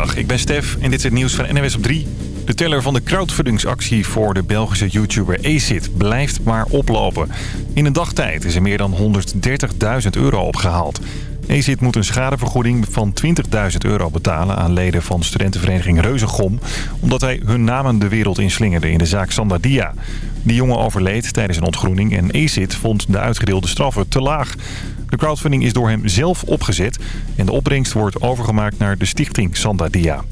Ik ben Stef en dit is het nieuws van NWS op 3. De teller van de crowdfundingsactie voor de Belgische YouTuber ACID blijft maar oplopen. In een dagtijd is er meer dan 130.000 euro opgehaald. ACID moet een schadevergoeding van 20.000 euro betalen aan leden van studentenvereniging Reuzegom... omdat hij hun namen de wereld inslingerde in de zaak Sandadia. Die jongen overleed tijdens een ontgroening en ACID vond de uitgedeelde straffen te laag. De crowdfunding is door hem zelf opgezet en de opbrengst wordt overgemaakt naar de stichting Sandadia.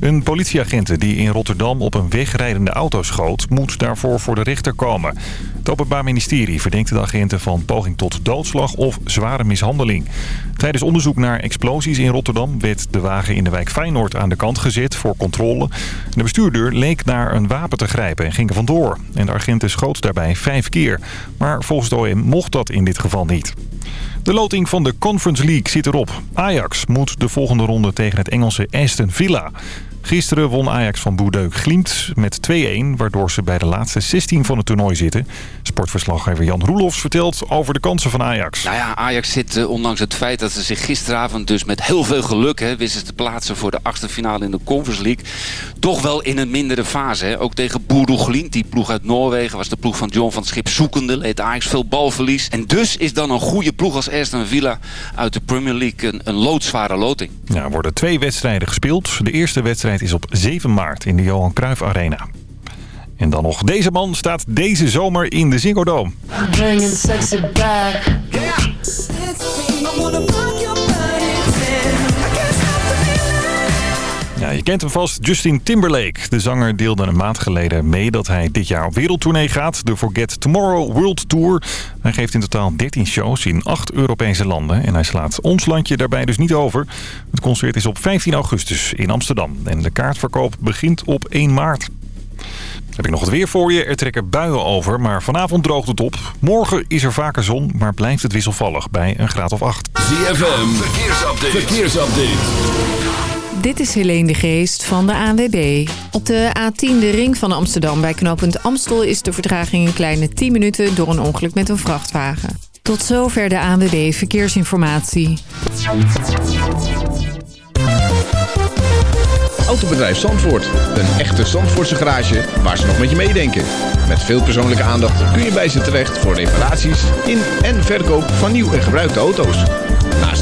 Een politieagent die in Rotterdam op een wegrijdende auto schoot... moet daarvoor voor de rechter komen. Het Openbaar Ministerie verdenkt de agenten van poging tot doodslag of zware mishandeling. Tijdens onderzoek naar explosies in Rotterdam... werd de wagen in de wijk Feyenoord aan de kant gezet voor controle. De bestuurder leek naar een wapen te grijpen en ging er vandoor. En de agenten schoot daarbij vijf keer. Maar volgens de OM mocht dat in dit geval niet. De loting van de Conference League zit erop. Ajax moet de volgende ronde tegen het Engelse Aston Villa. Gisteren won Ajax van Boerdeuk Glimt met 2-1... waardoor ze bij de laatste 16 van het toernooi zitten. Sportverslaggever Jan Roelofs vertelt over de kansen van Ajax. Nou ja, Ajax zit, uh, ondanks het feit dat ze zich gisteravond dus met heel veel geluk... Hè, wisten te plaatsen voor de achtste finale in de Conference League... toch wel in een mindere fase. Hè. Ook tegen Boerdeuk Glimt, die ploeg uit Noorwegen... was de ploeg van John van Schip zoekende, leed Ajax veel balverlies. En dus is dan een goede ploeg als Aston Villa uit de Premier League... een, een loodzware loting. Ja, er worden twee wedstrijden gespeeld. De eerste wedstrijd is op 7 maart in de Johan Cruijff Arena. En dan nog, deze man staat deze zomer in de Ziggo Dome. Ja, je kent hem vast, Justin Timberlake. De zanger deelde een maand geleden mee dat hij dit jaar op wereldtournee gaat. De Forget Tomorrow World Tour. Hij geeft in totaal 13 shows in 8 Europese landen. En hij slaat ons landje daarbij dus niet over. Het concert is op 15 augustus in Amsterdam. En de kaartverkoop begint op 1 maart. Heb ik nog het weer voor je. Er trekken buien over, maar vanavond droogt het op. Morgen is er vaker zon, maar blijft het wisselvallig bij een graad of 8. ZFM, verkeersupdate. verkeersupdate. Dit is Helene de Geest van de ANWB. Op de A10, de ring van Amsterdam, bij knooppunt Amstel... is de vertraging een kleine 10 minuten door een ongeluk met een vrachtwagen. Tot zover de ANWB Verkeersinformatie. Autobedrijf Zandvoort. Een echte Zandvoortse garage waar ze nog met je meedenken. Met veel persoonlijke aandacht kun je bij ze terecht... voor reparaties in en verkoop van nieuw en gebruikte auto's.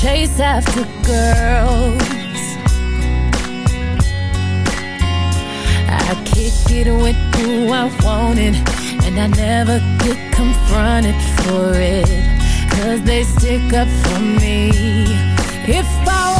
chase after girls. I kick it with who I want it And I never get confronted for it Cause they stick up for me. If I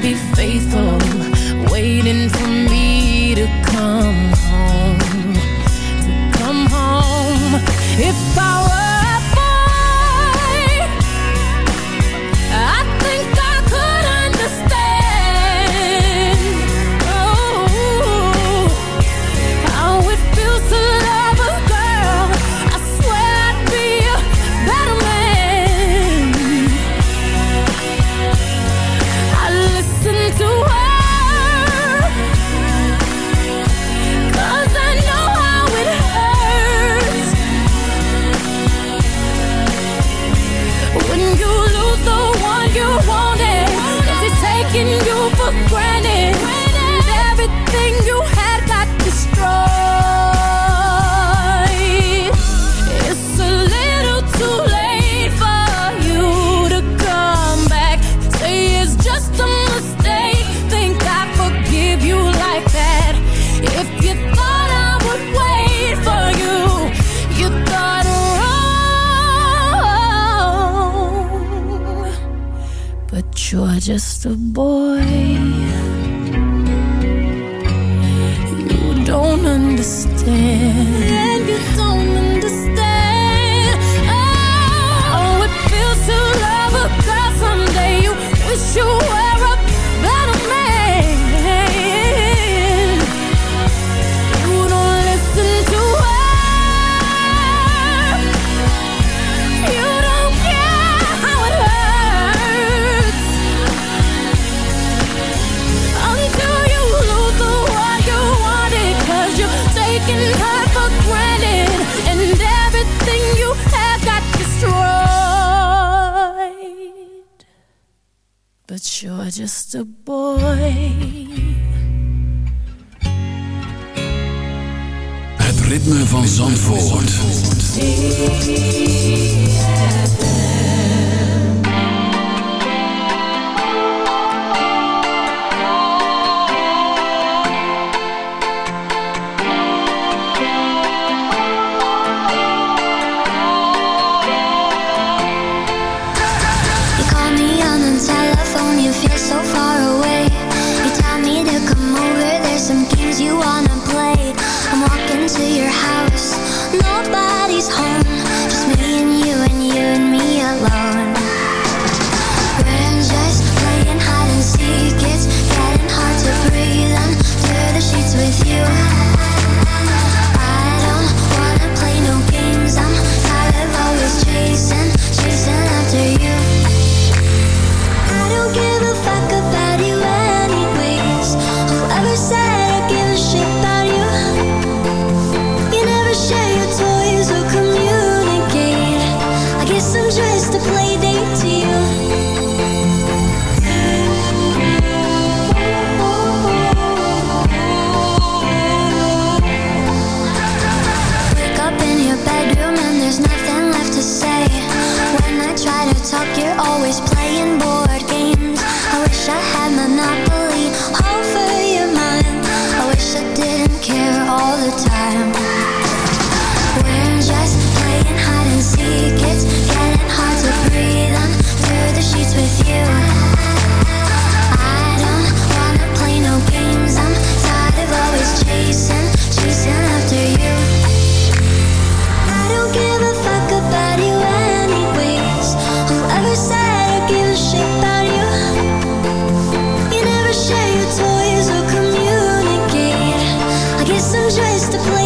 be faithful, waiting for me to come home, to come home. If I were guess I'm just a player.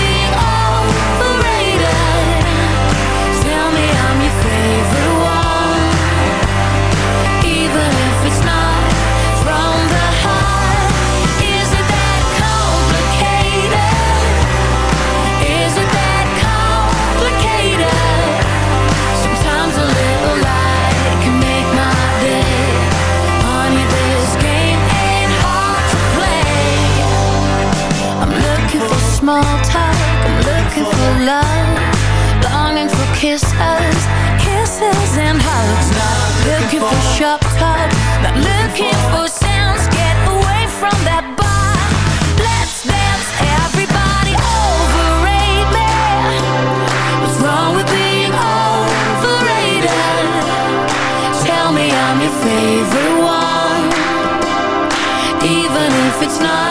small talk. I'm looking for love Longing for kisses Kisses and hugs. Not looking for shop talk Not looking for sounds. Get away from that bar. Let's dance everybody Overrated. What's wrong with being overrated? Tell me I'm your favorite one Even if it's not